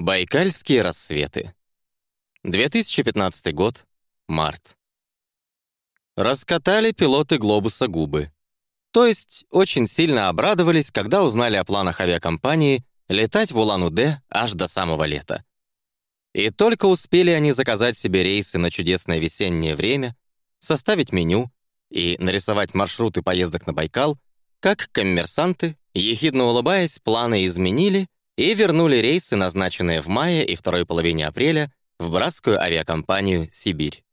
Байкальские рассветы. 2015 год. Март. Раскатали пилоты «Глобуса» губы. То есть очень сильно обрадовались, когда узнали о планах авиакомпании летать в Улан-Удэ аж до самого лета. И только успели они заказать себе рейсы на чудесное весеннее время, составить меню и нарисовать маршруты поездок на Байкал, как коммерсанты, ехидно улыбаясь, планы изменили — и вернули рейсы, назначенные в мае и второй половине апреля, в братскую авиакомпанию «Сибирь».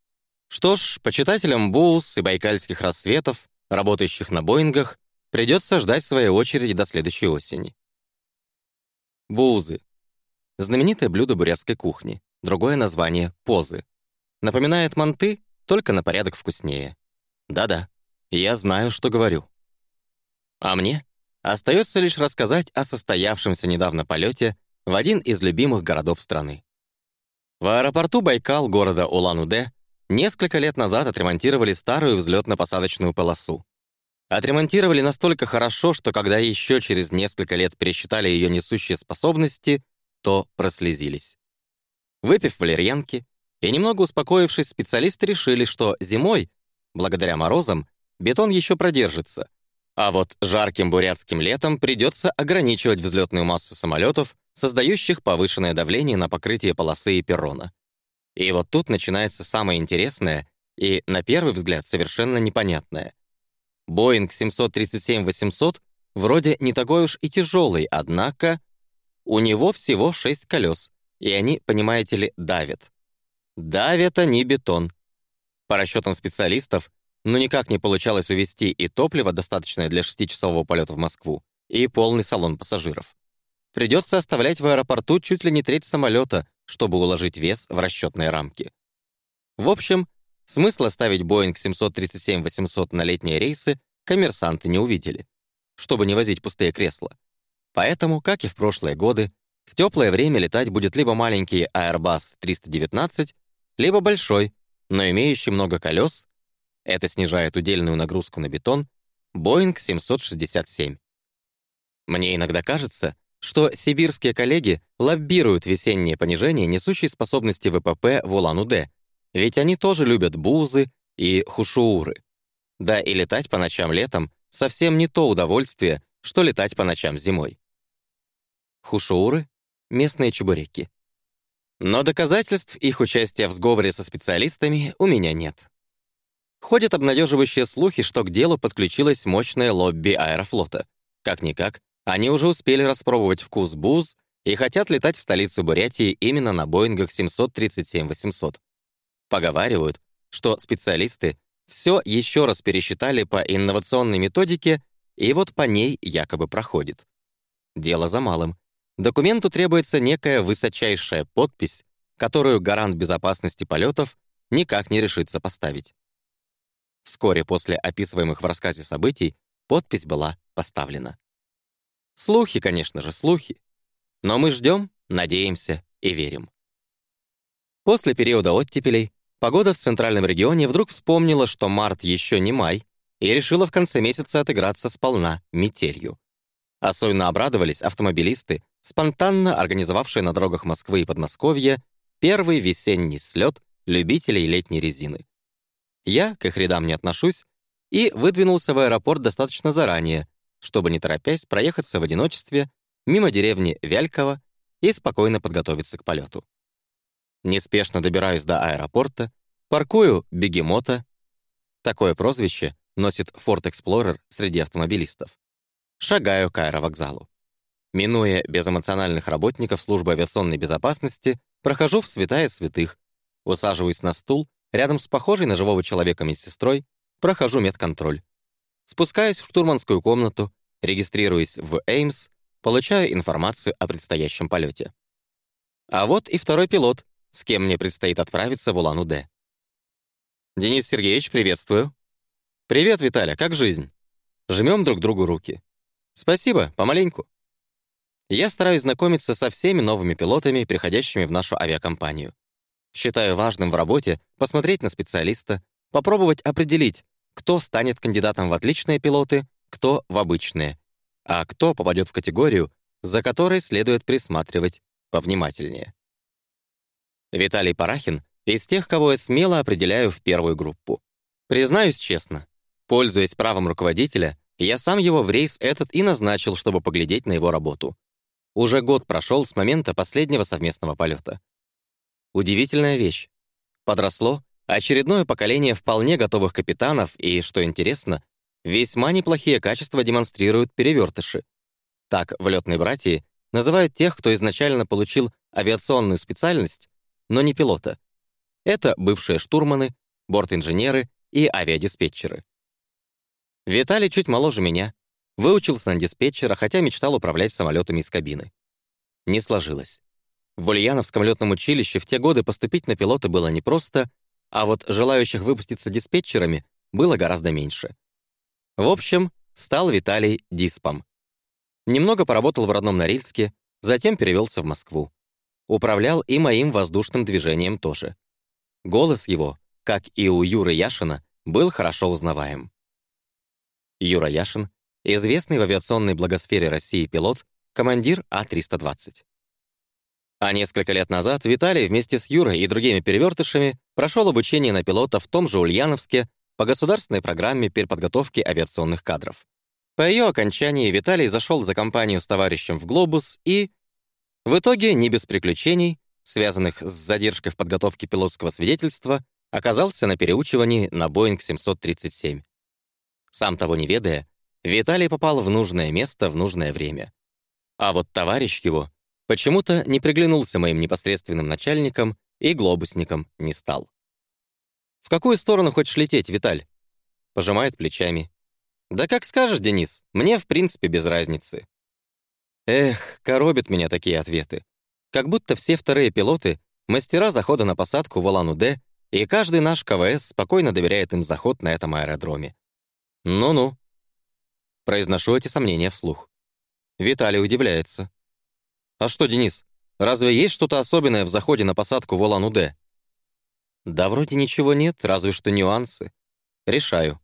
Что ж, почитателям Боус и байкальских рассветов, работающих на Боингах, придется ждать своей очереди до следующей осени. Буузы. Знаменитое блюдо бурятской кухни. Другое название — позы. Напоминает манты, только на порядок вкуснее. Да-да, я знаю, что говорю. А мне Остается лишь рассказать о состоявшемся недавно полете в один из любимых городов страны. В аэропорту Байкал города Улан-Удэ несколько лет назад отремонтировали старую взлетно-посадочную полосу. Отремонтировали настолько хорошо, что когда еще через несколько лет пересчитали ее несущие способности, то прослезились. Выпив валерьянки и немного успокоившись, специалисты решили, что зимой, благодаря морозам, бетон еще продержится, а вот жарким бурятским летом придется ограничивать взлетную массу самолетов, создающих повышенное давление на покрытие полосы и перрона. И вот тут начинается самое интересное и, на первый взгляд, совершенно непонятное. Boeing 737-800 вроде не такой уж и тяжелый, однако у него всего 6 колес, и они, понимаете ли, давят. Давят они бетон. По расчетам специалистов, но никак не получалось увезти и топливо, достаточное для шестичасового полета в Москву, и полный салон пассажиров. Придется оставлять в аэропорту чуть ли не треть самолета, чтобы уложить вес в расчетные рамки. В общем, смысла ставить Boeing 737-800 на летние рейсы коммерсанты не увидели, чтобы не возить пустые кресла. Поэтому, как и в прошлые годы, в теплое время летать будет либо маленький Airbus 319, либо большой, но имеющий много колес это снижает удельную нагрузку на бетон, Boeing 767. Мне иногда кажется, что сибирские коллеги лоббируют весеннее понижение несущей способности ВПП в Улан-Удэ, ведь они тоже любят бузы и хушууры. Да и летать по ночам летом совсем не то удовольствие, что летать по ночам зимой. Хушууры — местные чебуреки. Но доказательств их участия в сговоре со специалистами у меня нет. Ходят обнадеживающие слухи, что к делу подключилось мощное лобби аэрофлота. Как-никак, они уже успели распробовать вкус буз и хотят летать в столицу Бурятии именно на Боингах 737-800. Поговаривают, что специалисты все еще раз пересчитали по инновационной методике, и вот по ней якобы проходит. Дело за малым. Документу требуется некая высочайшая подпись, которую гарант безопасности полетов никак не решится поставить. Вскоре после описываемых в рассказе событий подпись была поставлена. Слухи, конечно же, слухи. Но мы ждем, надеемся и верим. После периода оттепелей погода в центральном регионе вдруг вспомнила, что март еще не май, и решила в конце месяца отыграться сполна метелью. Особенно обрадовались автомобилисты, спонтанно организовавшие на дорогах Москвы и Подмосковья первый весенний слет любителей летней резины. Я к их рядам не отношусь и выдвинулся в аэропорт достаточно заранее, чтобы, не торопясь, проехаться в одиночестве мимо деревни Вяльково и спокойно подготовиться к полету. Неспешно добираюсь до аэропорта, паркую бегемота. Такое прозвище носит Ford Explorer среди автомобилистов. Шагаю к аэровокзалу. Минуя безэмоциональных работников службы авиационной безопасности, прохожу в святая святых, усаживаюсь на стул Рядом с похожей на живого человека медсестрой прохожу медконтроль. Спускаюсь в штурманскую комнату, регистрируюсь в Эймс, получаю информацию о предстоящем полете. А вот и второй пилот, с кем мне предстоит отправиться в Улан-Удэ. «Денис Сергеевич, приветствую». «Привет, Виталя, как жизнь?» Жмем друг другу руки. «Спасибо, помаленьку». Я стараюсь знакомиться со всеми новыми пилотами, приходящими в нашу авиакомпанию. Считаю важным в работе посмотреть на специалиста, попробовать определить, кто станет кандидатом в отличные пилоты, кто в обычные, а кто попадет в категорию, за которой следует присматривать повнимательнее. Виталий Парахин из тех, кого я смело определяю в первую группу. Признаюсь честно, пользуясь правом руководителя, я сам его в рейс этот и назначил, чтобы поглядеть на его работу. Уже год прошел с момента последнего совместного полета. Удивительная вещь. Подросло очередное поколение вполне готовых капитанов, и, что интересно, весьма неплохие качества демонстрируют перевертыши. Так в летной братьи называют тех, кто изначально получил авиационную специальность, но не пилота. Это бывшие штурманы, бортинженеры и авиадиспетчеры. Виталий чуть моложе меня, выучился на диспетчера, хотя мечтал управлять самолетами из кабины. Не сложилось. В Ульяновском летном училище в те годы поступить на пилота было непросто, а вот желающих выпуститься диспетчерами было гораздо меньше. В общем, стал Виталий диспом. Немного поработал в родном Норильске, затем перевелся в Москву. Управлял и моим воздушным движением тоже. Голос его, как и у Юры Яшина, был хорошо узнаваем. Юра Яшин — известный в авиационной благосфере России пилот, командир А-320. А несколько лет назад Виталий вместе с Юрой и другими перевертышами прошел обучение на пилота в том же Ульяновске по государственной программе переподготовки авиационных кадров. По ее окончании Виталий зашел за компанию с товарищем в «Глобус» и... В итоге, не без приключений, связанных с задержкой в подготовке пилотского свидетельства, оказался на переучивании на Боинг 737. Сам того не ведая, Виталий попал в нужное место в нужное время. А вот товарищ его почему-то не приглянулся моим непосредственным начальникам и глобусником не стал. «В какую сторону хочешь лететь, Виталь?» Пожимает плечами. «Да как скажешь, Денис, мне в принципе без разницы». Эх, коробят меня такие ответы. Как будто все вторые пилоты — мастера захода на посадку в Улан-Удэ, и каждый наш КВС спокойно доверяет им заход на этом аэродроме. «Ну-ну». Произношу эти сомнения вслух. Виталий удивляется. «А что, Денис, разве есть что-то особенное в заходе на посадку в Улан-Удэ?» «Да вроде ничего нет, разве что нюансы. Решаю.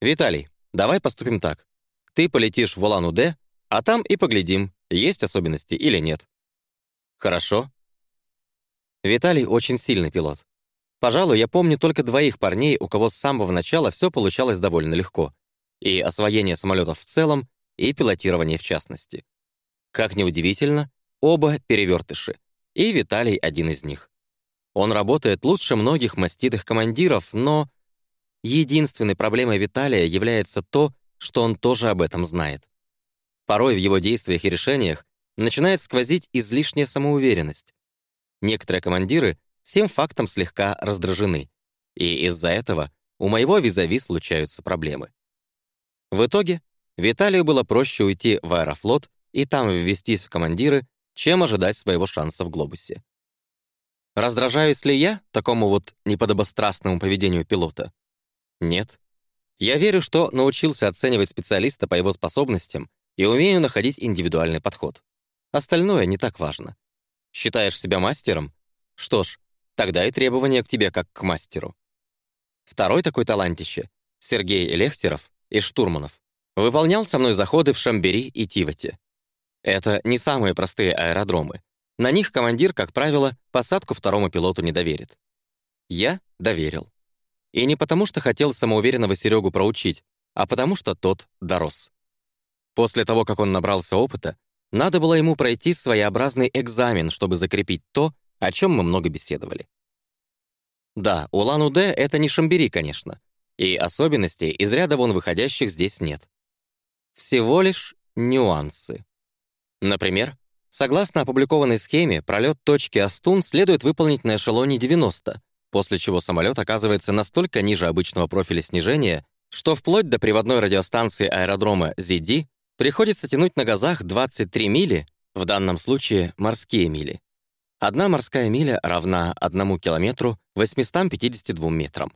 Виталий, давай поступим так. Ты полетишь в Улан-Удэ, а там и поглядим, есть особенности или нет». «Хорошо». Виталий очень сильный пилот. Пожалуй, я помню только двоих парней, у кого с самого начала все получалось довольно легко. И освоение самолетов в целом, и пилотирование в частности. Как ни удивительно, оба перевертыши, и Виталий один из них. Он работает лучше многих маститых командиров, но единственной проблемой Виталия является то, что он тоже об этом знает. Порой в его действиях и решениях начинает сквозить излишняя самоуверенность. Некоторые командиры всем фактом слегка раздражены, и из-за этого у моего визави случаются проблемы. В итоге Виталию было проще уйти в Аэрофлот и там ввестись в командиры, чем ожидать своего шанса в глобусе. Раздражаюсь ли я такому вот неподобострастному поведению пилота? Нет. Я верю, что научился оценивать специалиста по его способностям и умею находить индивидуальный подход. Остальное не так важно. Считаешь себя мастером? Что ж, тогда и требования к тебе как к мастеру. Второй такой талантище — Сергей Лехтеров из Штурманов. Выполнял со мной заходы в Шамбери и Тивате. Это не самые простые аэродромы. На них командир, как правило, посадку второму пилоту не доверит. Я доверил. И не потому, что хотел самоуверенного Серегу проучить, а потому, что тот дорос. После того, как он набрался опыта, надо было ему пройти своеобразный экзамен, чтобы закрепить то, о чем мы много беседовали. Да, Улан-Удэ — это не Шамбери, конечно, и особенностей из ряда вон выходящих здесь нет. Всего лишь нюансы. Например, согласно опубликованной схеме, пролет точки Астун следует выполнить на эшелоне 90, после чего самолет оказывается настолько ниже обычного профиля снижения, что вплоть до приводной радиостанции аэродрома Зиди приходится тянуть на газах 23 мили, в данном случае морские мили. Одна морская миля равна 1 километру 852 метрам.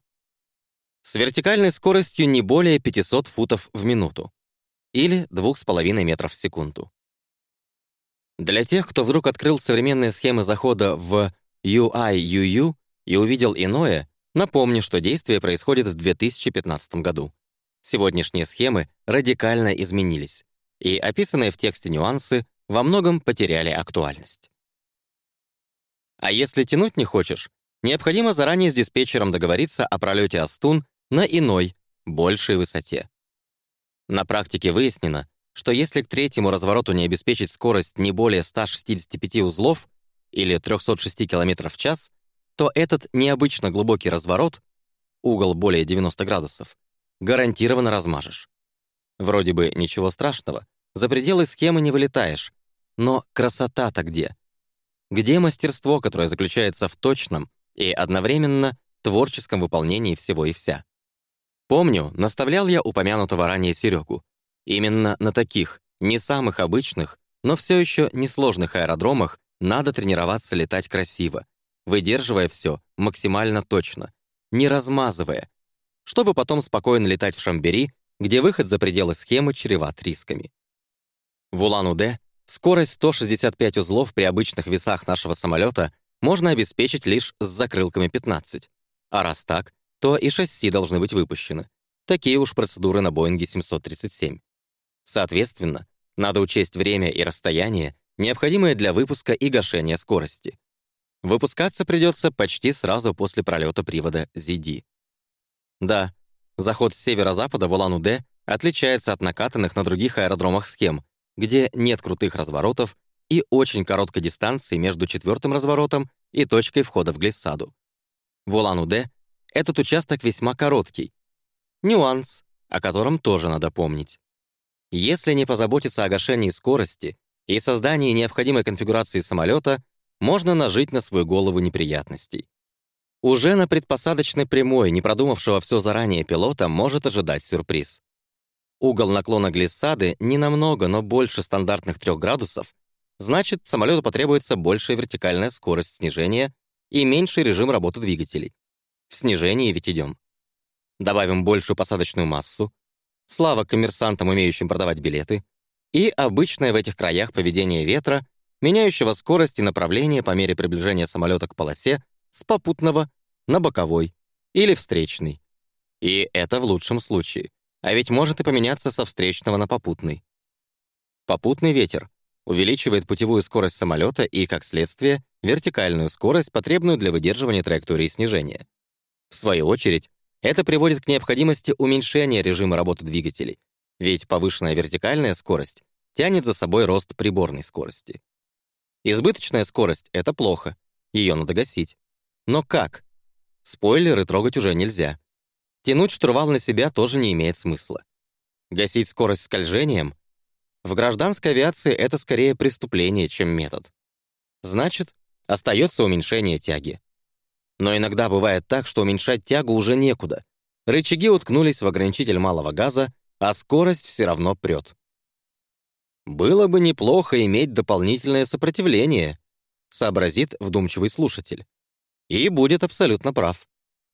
С вертикальной скоростью не более 500 футов в минуту или 2,5 метров в секунду. Для тех, кто вдруг открыл современные схемы захода в UIUU и увидел иное, напомню, что действие происходит в 2015 году. Сегодняшние схемы радикально изменились, и описанные в тексте нюансы во многом потеряли актуальность. А если тянуть не хочешь, необходимо заранее с диспетчером договориться о пролете Астун на иной, большей высоте. На практике выяснено, что если к третьему развороту не обеспечить скорость не более 165 узлов или 306 км в час, то этот необычно глубокий разворот, угол более 90 градусов, гарантированно размажешь. Вроде бы ничего страшного, за пределы схемы не вылетаешь, но красота-то где? Где мастерство, которое заключается в точном и одновременно творческом выполнении всего и вся? Помню, наставлял я упомянутого ранее Серегу. Именно на таких, не самых обычных, но все еще несложных аэродромах надо тренироваться летать красиво, выдерживая все максимально точно, не размазывая, чтобы потом спокойно летать в Шамбери, где выход за пределы схемы чреват рисками. В Улан-Удэ скорость 165 узлов при обычных весах нашего самолета можно обеспечить лишь с закрылками 15. А раз так, то и шасси должны быть выпущены. Такие уж процедуры на Боинге 737. Соответственно, надо учесть время и расстояние, необходимое для выпуска и гашения скорости. Выпускаться придется почти сразу после пролета привода ZD. Да, заход с северо-запада в Улан-Удэ отличается от накатанных на других аэродромах схем, где нет крутых разворотов и очень короткой дистанции между четвертым разворотом и точкой входа в глиссаду. В Улан-Удэ этот участок весьма короткий. Нюанс, о котором тоже надо помнить. Если не позаботиться о гашении скорости и создании необходимой конфигурации самолета, можно нажить на свою голову неприятностей. Уже на предпосадочной прямой, не продумавшего все заранее пилота, может ожидать сюрприз. Угол наклона глиссады не намного, но больше стандартных 3 градусов, значит, самолету потребуется большая вертикальная скорость снижения и меньший режим работы двигателей. В снижении ведь идем. Добавим большую посадочную массу, слава коммерсантам, умеющим продавать билеты, и обычное в этих краях поведение ветра, меняющего скорость и направление по мере приближения самолета к полосе с попутного на боковой или встречный. И это в лучшем случае. А ведь может и поменяться со встречного на попутный. Попутный ветер увеличивает путевую скорость самолета и, как следствие, вертикальную скорость, потребную для выдерживания траектории снижения. В свою очередь, это приводит к необходимости уменьшения режима работы двигателей, ведь повышенная вертикальная скорость тянет за собой рост приборной скорости. Избыточная скорость — это плохо, ее надо гасить. Но как? Спойлеры трогать уже нельзя. Тянуть штурвал на себя тоже не имеет смысла. Гасить скорость скольжением? В гражданской авиации это скорее преступление, чем метод. Значит, остается уменьшение тяги. Но иногда бывает так, что уменьшать тягу уже некуда. Рычаги уткнулись в ограничитель малого газа, а скорость все равно прет. «Было бы неплохо иметь дополнительное сопротивление», сообразит вдумчивый слушатель. И будет абсолютно прав.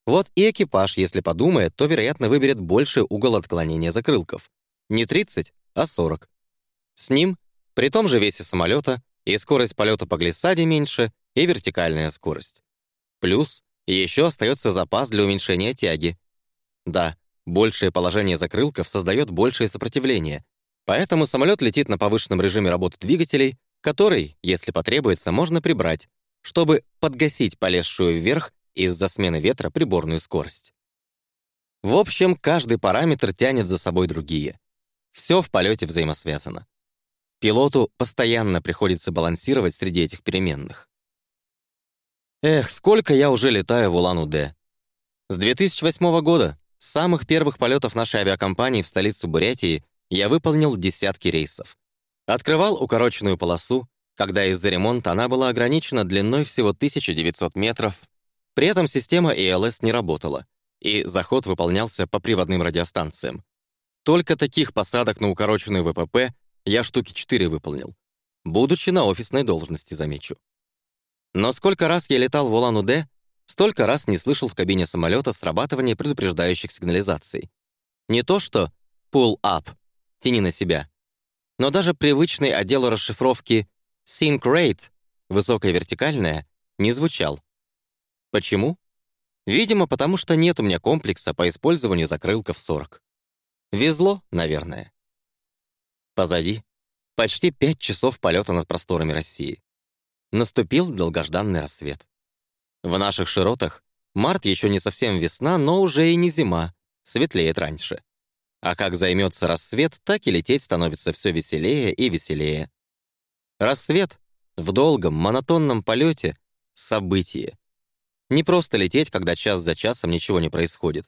Вот и экипаж, если подумает, то, вероятно, выберет больший угол отклонения закрылков. Не 30, а 40. С ним, при том же весе самолета, и скорость полета по глиссаде меньше, и вертикальная скорость. Плюс еще остается запас для уменьшения тяги. Да, большее положение закрылков создает большее сопротивление, поэтому самолет летит на повышенном режиме работы двигателей, который, если потребуется, можно прибрать, чтобы подгасить полезшую вверх из-за смены ветра приборную скорость. В общем, каждый параметр тянет за собой другие. Все в полете взаимосвязано. Пилоту постоянно приходится балансировать среди этих переменных. Эх, сколько я уже летаю в Улан-Удэ. С 2008 года, с самых первых полетов нашей авиакомпании в столицу Бурятии, я выполнил десятки рейсов. Открывал укороченную полосу, когда из-за ремонта она была ограничена длиной всего 1900 метров при этом система ELS не работала, и заход выполнялся по приводным радиостанциям. Только таких посадок на укороченную ВПП я штуки 4 выполнил, будучи на офисной должности, замечу. Но сколько раз я летал в Улан-Удэ, столько раз не слышал в кабине самолета срабатывания предупреждающих сигнализаций. Не то что «pull up» — «тяни на себя», но даже привычный отдел расшифровки «sync rate» — высокая вертикальная — не звучал. Почему? Видимо, потому что нет у меня комплекса по использованию закрылков 40. Везло, наверное. Позади почти пять часов полета над просторами России. Наступил долгожданный рассвет. В наших широтах март еще не совсем весна, но уже и не зима, светлеет раньше. А как займется рассвет, так и лететь становится все веселее и веселее. Рассвет в долгом, монотонном полете — событие. Не просто лететь, когда час за часом ничего не происходит.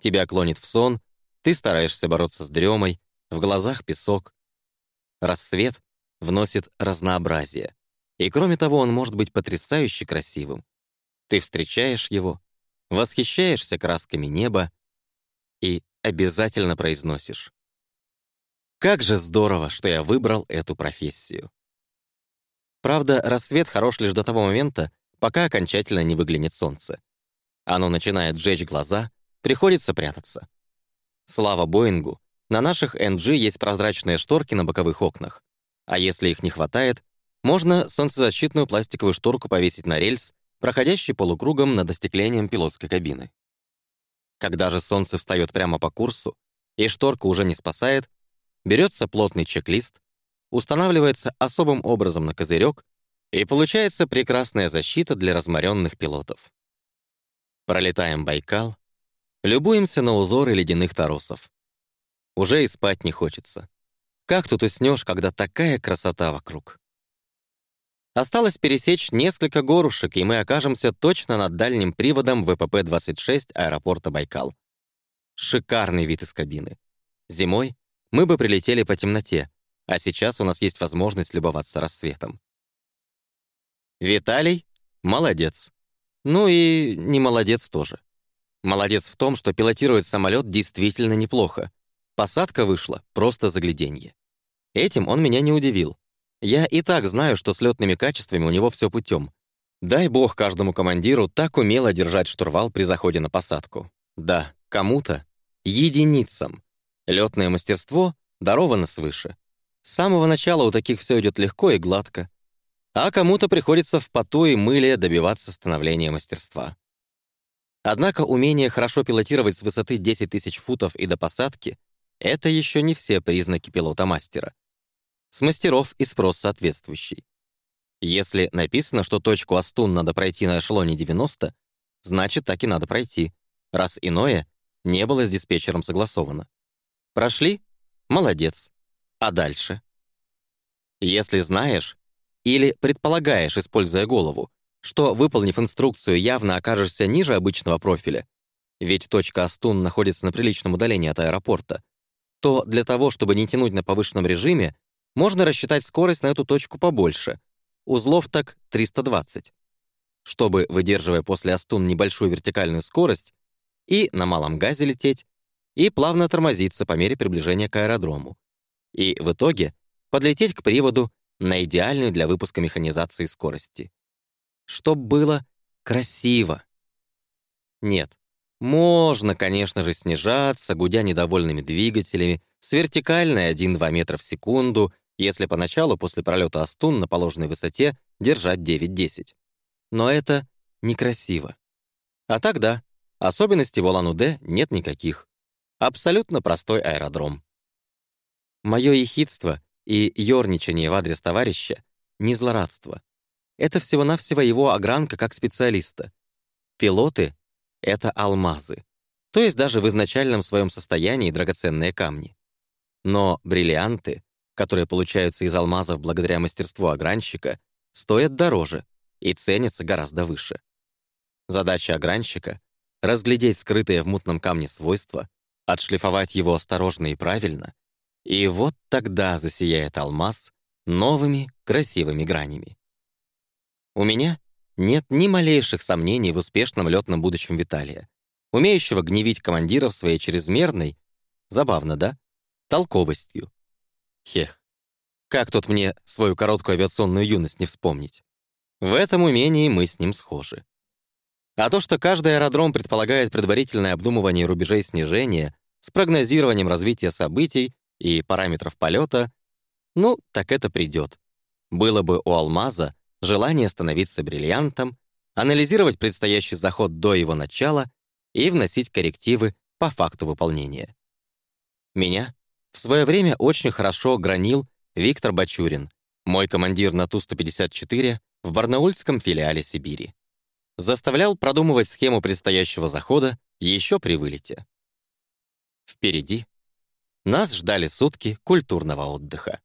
Тебя клонит в сон, ты стараешься бороться с дремой, в глазах песок. Рассвет вносит разнообразие. И кроме того, он может быть потрясающе красивым. Ты встречаешь его, восхищаешься красками неба и обязательно произносишь. Как же здорово, что я выбрал эту профессию. Правда, рассвет хорош лишь до того момента, пока окончательно не выглянет солнце. Оно начинает жечь глаза, приходится прятаться. Слава Боингу, на наших NG есть прозрачные шторки на боковых окнах. А если их не хватает, можно солнцезащитную пластиковую шторку повесить на рельс, проходящий полукругом над остеклением пилотской кабины. Когда же солнце встает прямо по курсу, и шторка уже не спасает, берется плотный чек-лист, устанавливается особым образом на козырек, и получается прекрасная защита для разморенных пилотов. Пролетаем Байкал, любуемся на узоры ледяных торосов. Уже и спать не хочется. Как тут уснешь, когда такая красота вокруг? Осталось пересечь несколько горушек, и мы окажемся точно над дальним приводом ВПП-26 аэропорта Байкал. Шикарный вид из кабины. Зимой мы бы прилетели по темноте, а сейчас у нас есть возможность любоваться рассветом. Виталий — молодец. Ну и не молодец тоже. Молодец в том, что пилотирует самолет действительно неплохо. Посадка вышла просто загляденье. Этим он меня не удивил. Я и так знаю, что с летными качествами у него все путем. Дай бог каждому командиру так умело держать штурвал при заходе на посадку. Да, кому-то, единицам. Летное мастерство даровано свыше. С самого начала у таких все идет легко и гладко. А кому-то приходится в поту и мыле добиваться становления мастерства. Однако умение хорошо пилотировать с высоты 10 тысяч футов и до посадки — это еще не все признаки пилота-мастера. С мастеров и спрос соответствующий. Если написано, что точку Астун надо пройти на эшелоне 90, значит, так и надо пройти, раз иное не было с диспетчером согласовано. Прошли? Молодец. А дальше? Если знаешь или предполагаешь, используя голову, что, выполнив инструкцию, явно окажешься ниже обычного профиля, ведь точка Астун находится на приличном удалении от аэропорта, то для того, чтобы не тянуть на повышенном режиме, можно рассчитать скорость на эту точку побольше. Узлов так 320. Чтобы, выдерживая после Астун небольшую вертикальную скорость, и на малом газе лететь, и плавно тормозиться по мере приближения к аэродрому. И в итоге подлететь к приводу на идеальную для выпуска механизации скорости. Чтоб было красиво. Нет, можно, конечно же, снижаться, гудя недовольными двигателями, с вертикальной 1-2 метра в секунду если поначалу после пролета Астун на положенной высоте держать 9-10. Но это некрасиво. А тогда особенностей в Улан-Удэ нет никаких. Абсолютно простой аэродром. Мое ехидство и ёрничание в адрес товарища — не злорадство. Это всего-навсего его огранка как специалиста. Пилоты — это алмазы, то есть даже в изначальном своем состоянии драгоценные камни. Но бриллианты которые получаются из алмазов благодаря мастерству огранщика, стоят дороже и ценятся гораздо выше. Задача огранщика — разглядеть скрытые в мутном камне свойства, отшлифовать его осторожно и правильно, и вот тогда засияет алмаз новыми красивыми гранями. У меня нет ни малейших сомнений в успешном летном будущем Виталия, умеющего гневить командиров своей чрезмерной, забавно, да, толковостью, Хех. Как тут мне свою короткую авиационную юность не вспомнить? В этом умении мы с ним схожи. А то, что каждый аэродром предполагает предварительное обдумывание рубежей снижения с прогнозированием развития событий и параметров полета, ну, так это придет. Было бы у «Алмаза» желание становиться бриллиантом, анализировать предстоящий заход до его начала и вносить коррективы по факту выполнения. Меня в свое время очень хорошо гранил Виктор Бачурин, мой командир на Ту-154, в барнаульском филиале Сибири. Заставлял продумывать схему предстоящего захода еще при вылете. Впереди нас ждали сутки культурного отдыха.